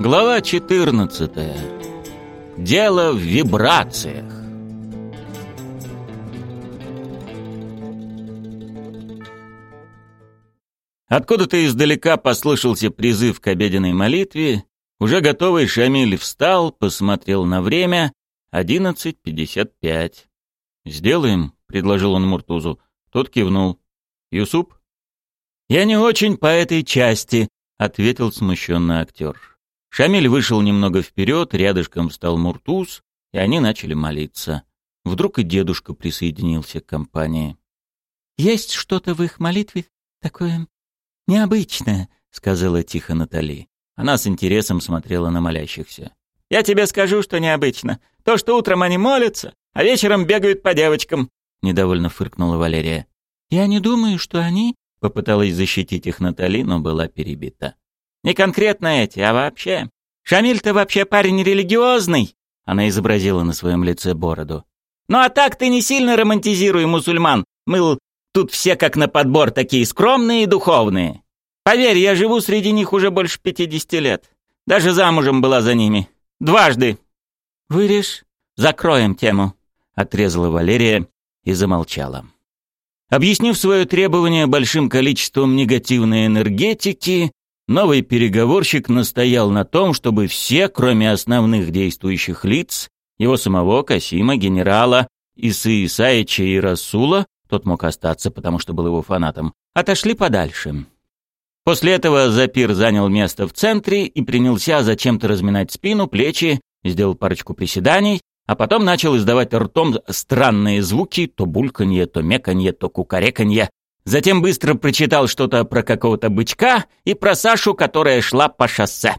Глава 14. Дело в вибрациях. Откуда-то издалека послышался призыв к обеденной молитве. Уже готовый Шамиль встал, посмотрел на время. 11.55. «Сделаем», — предложил он Муртузу. Тот кивнул. «Юсуп?» «Я не очень по этой части», — ответил смущенный актер. Шамиль вышел немного вперед, рядышком встал Муртуз, и они начали молиться. Вдруг и дедушка присоединился к компании. «Есть что-то в их молитве такое необычное», — сказала тихо Натали. Она с интересом смотрела на молящихся. «Я тебе скажу, что необычно. То, что утром они молятся, а вечером бегают по девочкам», — недовольно фыркнула Валерия. «Я не думаю, что они...» — попыталась защитить их Натали, но была перебита. Не конкретно эти, а вообще. Шамиль-то вообще парень религиозный. Она изобразила на своем лице бороду. Ну а так ты не сильно романтизируй мусульман. Мыл, тут все как на подбор такие скромные и духовные. Поверь, я живу среди них уже больше пятидесяти лет. Даже замужем была за ними. Дважды. Вырежь. Закроем тему. Отрезала Валерия и замолчала. Объяснив свое требование большим количеством негативной энергетики, Новый переговорщик настоял на том, чтобы все, кроме основных действующих лиц, его самого, Касима, генерала, Исы Исаича и Расула, тот мог остаться, потому что был его фанатом, отошли подальше. После этого Запир занял место в центре и принялся зачем-то разминать спину, плечи, сделал парочку приседаний, а потом начал издавать ртом странные звуки, то бульканье, то меканье, то кукареканье, Затем быстро прочитал что-то про какого-то бычка и про Сашу, которая шла по шоссе.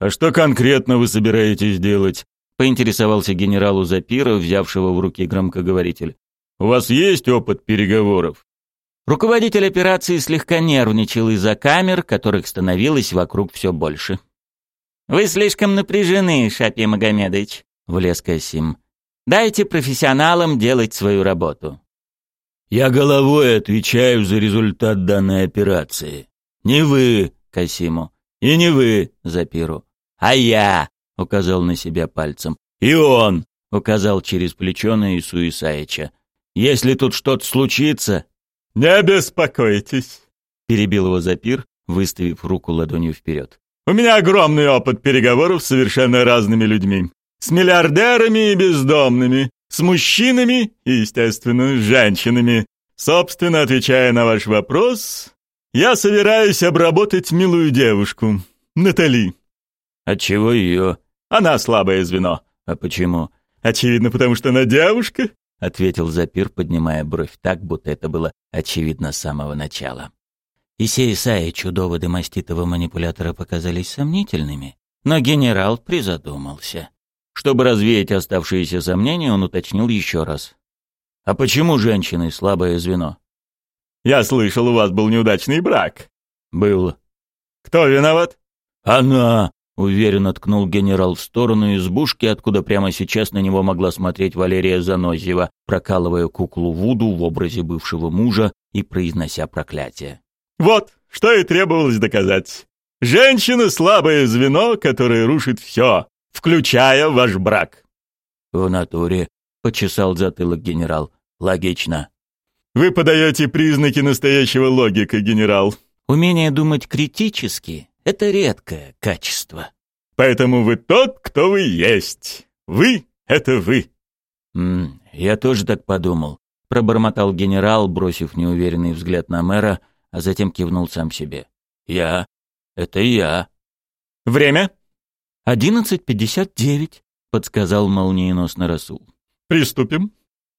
«А что конкретно вы собираетесь делать?» — поинтересовался генералу Запира, взявшего в руки громкоговоритель. «У вас есть опыт переговоров?» Руководитель операции слегка нервничал из-за камер, которых становилось вокруг все больше. «Вы слишком напряжены, Шапи Магомедович», — влез Касим. «Дайте профессионалам делать свою работу». Я головой отвечаю за результат данной операции. Не вы, Касиму, и не вы, Запиру, а я, указал на себя пальцем. И он, указал через плечо на Ису Исаича. Если тут что-то случится... Не беспокойтесь, перебил его Запир, выставив руку ладонью вперед. У меня огромный опыт переговоров с совершенно разными людьми. С миллиардерами и бездомными, с мужчинами и, естественно, с женщинами. Собственно, отвечая на ваш вопрос, я собираюсь обработать милую девушку, Натали. Отчего ее? Она слабое звено. А почему? Очевидно, потому что она девушка, ответил Запир, поднимая бровь так, будто это было очевидно с самого начала. Исей Исаичу доводы маститого манипулятора показались сомнительными, но генерал призадумался. Чтобы развеять оставшиеся сомнения, он уточнил еще раз. «А почему женщины слабое звено?» «Я слышал, у вас был неудачный брак». «Был». «Кто виноват?» «Она!» — уверенно ткнул генерал в сторону избушки, откуда прямо сейчас на него могла смотреть Валерия Занозьева, прокалывая куклу Вуду в образе бывшего мужа и произнося проклятие. «Вот, что и требовалось доказать. Женщина — слабое звено, которое рушит все включая ваш брак». «В натуре», — почесал затылок генерал. «Логично». «Вы подаете признаки настоящего логика, генерал». «Умение думать критически — это редкое качество». «Поэтому вы тот, кто вы есть. Вы — это вы». «М я тоже так подумал», — пробормотал генерал, бросив неуверенный взгляд на мэра, а затем кивнул сам себе. «Я? Это я». «Время?» «Одиннадцать пятьдесят девять», — подсказал молниеносно Расул. «Приступим».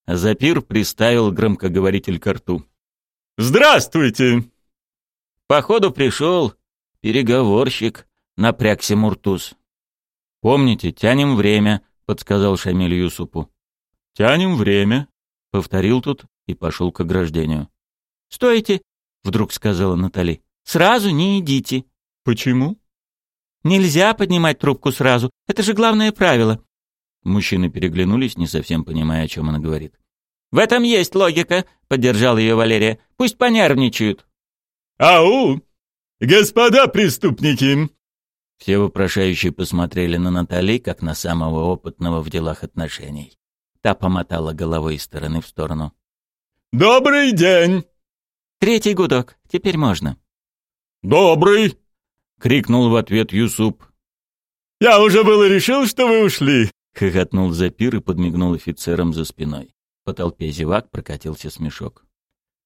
Запир приставил громкоговоритель к рту. «Здравствуйте!» «Походу пришел переговорщик», — напрягся Муртуз. «Помните, тянем время», — подсказал Шамиль Юсупу. «Тянем время», — повторил тут и пошел к ограждению. «Стойте!» — вдруг сказала Натали. «Сразу не идите». «Почему?» Нельзя поднимать трубку сразу. Это же главное правило. Мужчины переглянулись, не совсем понимая, о чем она говорит. «В этом есть логика», — поддержал ее Валерия. «Пусть понервничают». «Ау! Господа преступники! Все вопрошающие посмотрели на Натали, как на самого опытного в делах отношений. Та помотала головой из стороны в сторону. «Добрый день!» «Третий гудок. Теперь можно». «Добрый!» — крикнул в ответ Юсуп. «Я уже было решил, что вы ушли!» — хохотнул Запир и подмигнул офицерам за спиной. По толпе зевак прокатился смешок.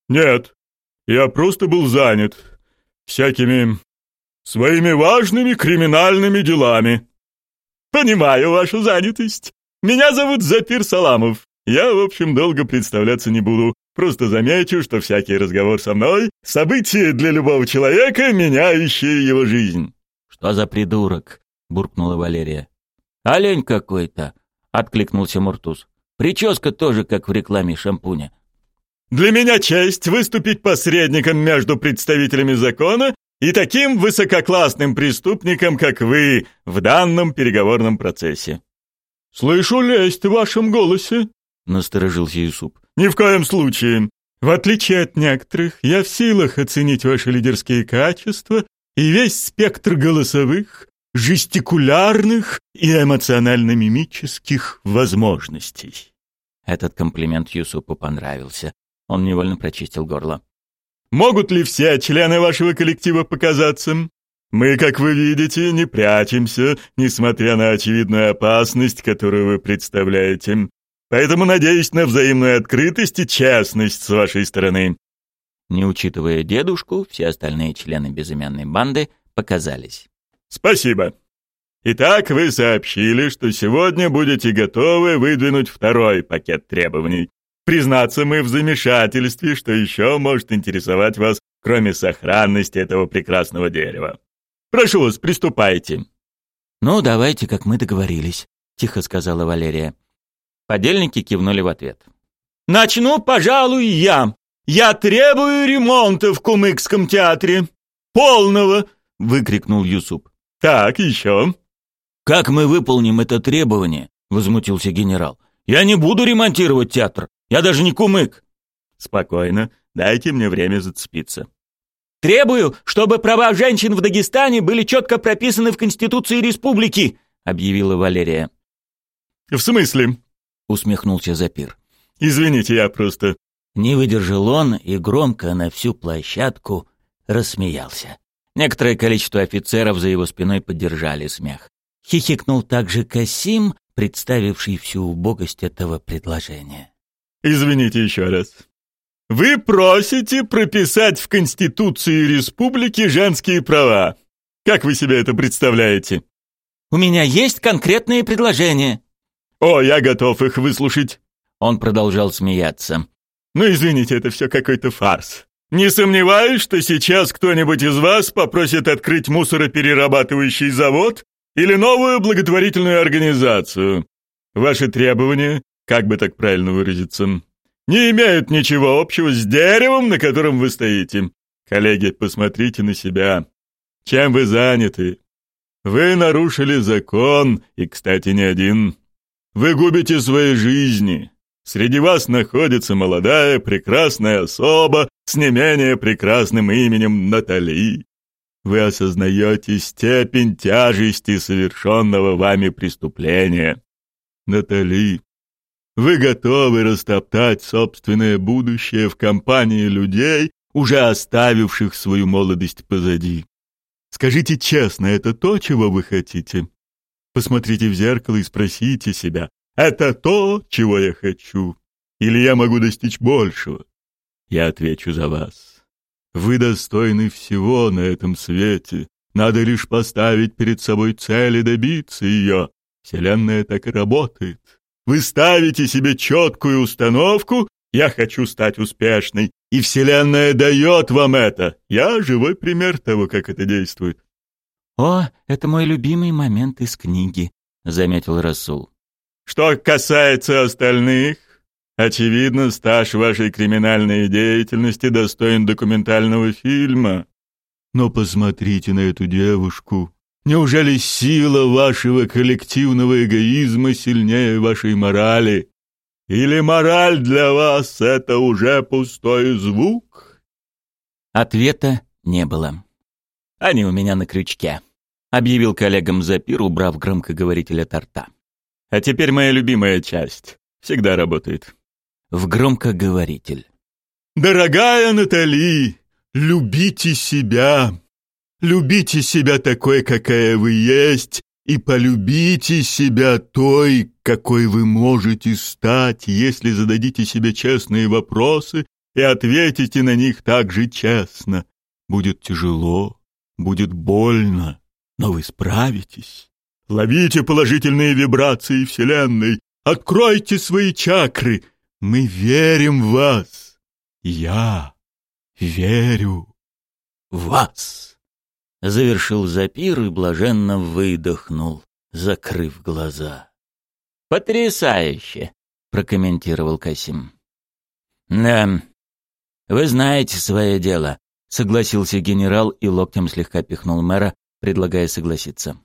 «Нет, я просто был занят всякими своими важными криминальными делами». «Понимаю вашу занятость. Меня зовут Запир Саламов. Я, в общем, долго представляться не буду. Просто замечу, что всякий разговор со мной — событие для любого человека, меняющее его жизнь». «Что за придурок?» — буркнула Валерия. «Олень какой-то!» — откликнулся Муртуз. «Прическа тоже, как в рекламе шампуня». «Для меня честь выступить посредником между представителями закона и таким высококлассным преступником, как вы, в данном переговорном процессе». «Слышу лесть в вашем голосе», — насторожился Юсуп. «Ни в коем случае. В отличие от некоторых, я в силах оценить ваши лидерские качества и весь спектр голосовых, жестикулярных и эмоционально-мимических возможностей». Этот комплимент Юсупу понравился. Он невольно прочистил горло. «Могут ли все члены вашего коллектива показаться? Мы, как вы видите, не прячемся, несмотря на очевидную опасность, которую вы представляете. Поэтому надеюсь на взаимную открытость и честность с вашей стороны». Не учитывая дедушку, все остальные члены безымянной банды показались. «Спасибо. Итак, вы сообщили, что сегодня будете готовы выдвинуть второй пакет требований. Признаться, мы в замешательстве, что еще может интересовать вас, кроме сохранности этого прекрасного дерева. Прошу вас, приступайте». «Ну, давайте, как мы договорились», — тихо сказала Валерия. Подельники кивнули в ответ. «Начну, пожалуй, я. Я требую ремонта в Кумыкском театре. Полного!» — выкрикнул Юсуп. «Так, еще». «Как мы выполним это требование?» — возмутился генерал. «Я не буду ремонтировать театр. Я даже не кумык». «Спокойно. Дайте мне время зацепиться». «Требую, чтобы права женщин в Дагестане были четко прописаны в Конституции республики», — объявила Валерия. «В смысле?» — усмехнулся Запир. «Извините, я просто...» Не выдержал он и громко на всю площадку рассмеялся. Некоторое количество офицеров за его спиной поддержали смех. Хихикнул также Касим, представивший всю убогость этого предложения. «Извините еще раз. Вы просите прописать в Конституции Республики женские права. Как вы себе это представляете? У меня есть конкретные предложения. О, я готов их выслушать. Он продолжал смеяться. Ну, извините, это все какой-то фарс. Не сомневаюсь, что сейчас кто-нибудь из вас попросит открыть мусороперерабатывающий завод или новую благотворительную организацию. Ваши требования, как бы так правильно выразиться, не имеют ничего общего с деревом, на котором вы стоите. Коллеги, посмотрите на себя. Чем вы заняты? Вы нарушили закон, и, кстати, не один. Вы губите свои жизни. Среди вас находится молодая, прекрасная особа с не менее прекрасным именем Натали. Вы осознаете степень тяжести совершенного вами преступления. Натали, вы готовы растоптать собственное будущее в компании людей, уже оставивших свою молодость позади. Скажите честно, это то, чего вы хотите? Посмотрите в зеркало и спросите себя, это то, чего я хочу? Или я могу достичь большего? Я отвечу за вас. Вы достойны всего на этом свете. Надо лишь поставить перед собой цель и добиться ее. Вселенная так и работает. Вы ставите себе четкую установку «Я хочу стать успешной», и Вселенная дает вам это. Я живой пример того, как это действует. «О, это мой любимый момент из книги», — заметил Расул. «Что касается остальных, очевидно, стаж вашей криминальной деятельности достоин документального фильма. Но посмотрите на эту девушку. Неужели сила вашего коллективного эгоизма сильнее вашей морали? Или мораль для вас — это уже пустой звук?» Ответа не было. Они у меня на крючке. — объявил коллегам Запир, убрав громкоговоритель от рта. «А теперь моя любимая часть. Всегда работает». В громкоговоритель. «Дорогая Натали, любите себя. Любите себя такой, какая вы есть, и полюбите себя той, какой вы можете стать, если зададите себе честные вопросы и ответите на них так же честно. Будет тяжело, будет больно, но вы справитесь. Ловите положительные вибрации Вселенной, откройте свои чакры. Мы верим в вас. Я верю в вас. Завершил запир и блаженно выдохнул, закрыв глаза. «Потрясающе!» — прокомментировал Касим. «Да, вы знаете свое дело», — согласился генерал и локтем слегка пихнул мэра, предлагая согласиться.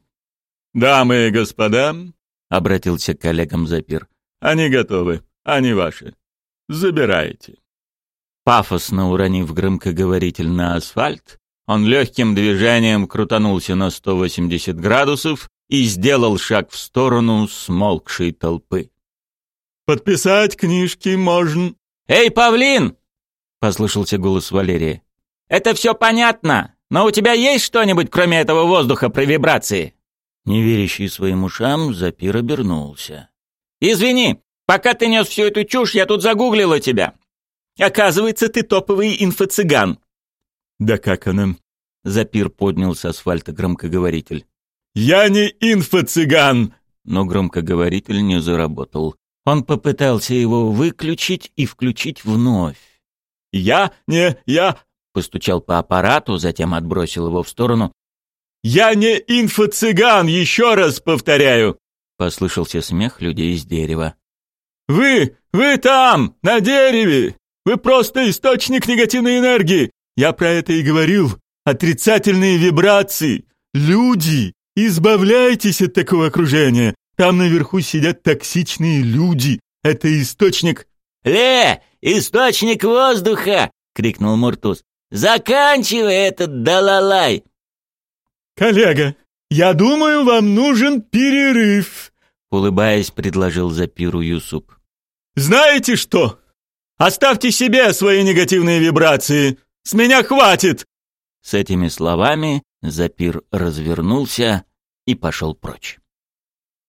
«Дамы и господа», — обратился к коллегам Запир, — «они готовы, они ваши. Забирайте». Пафосно уронив громкоговоритель на асфальт, он легким движением крутанулся на 180 градусов и сделал шаг в сторону смолкшей толпы. «Подписать книжки можно». «Эй, павлин!» — послышался голос Валерия. «Это все понятно, но у тебя есть что-нибудь, кроме этого воздуха про вибрации?» Не верящий своим ушам, Запир обернулся. «Извини, пока ты нес всю эту чушь, я тут загуглила тебя. Оказывается, ты топовый инфо-цыган». «Да как она?» Запир поднял с асфальта громкоговоритель. «Я не инфо-цыган!» Но громкоговоритель не заработал. Он попытался его выключить и включить вновь. «Я не... я...» Постучал по аппарату, затем отбросил его в сторону. «Я не инфо-цыган, еще раз повторяю!» Послышался смех людей из дерева. «Вы, вы там, на дереве! Вы просто источник негативной энергии! Я про это и говорил. Отрицательные вибрации! Люди! Избавляйтесь от такого окружения! Там наверху сидят токсичные люди! Это источник...» «Ле, источник воздуха!» — крикнул Муртуз. «Заканчивай этот далалай!» «Коллега, я думаю, вам нужен перерыв», — улыбаясь, предложил Запиру Юсуп. «Знаете что? Оставьте себе свои негативные вибрации. С меня хватит!» С этими словами Запир развернулся и пошел прочь.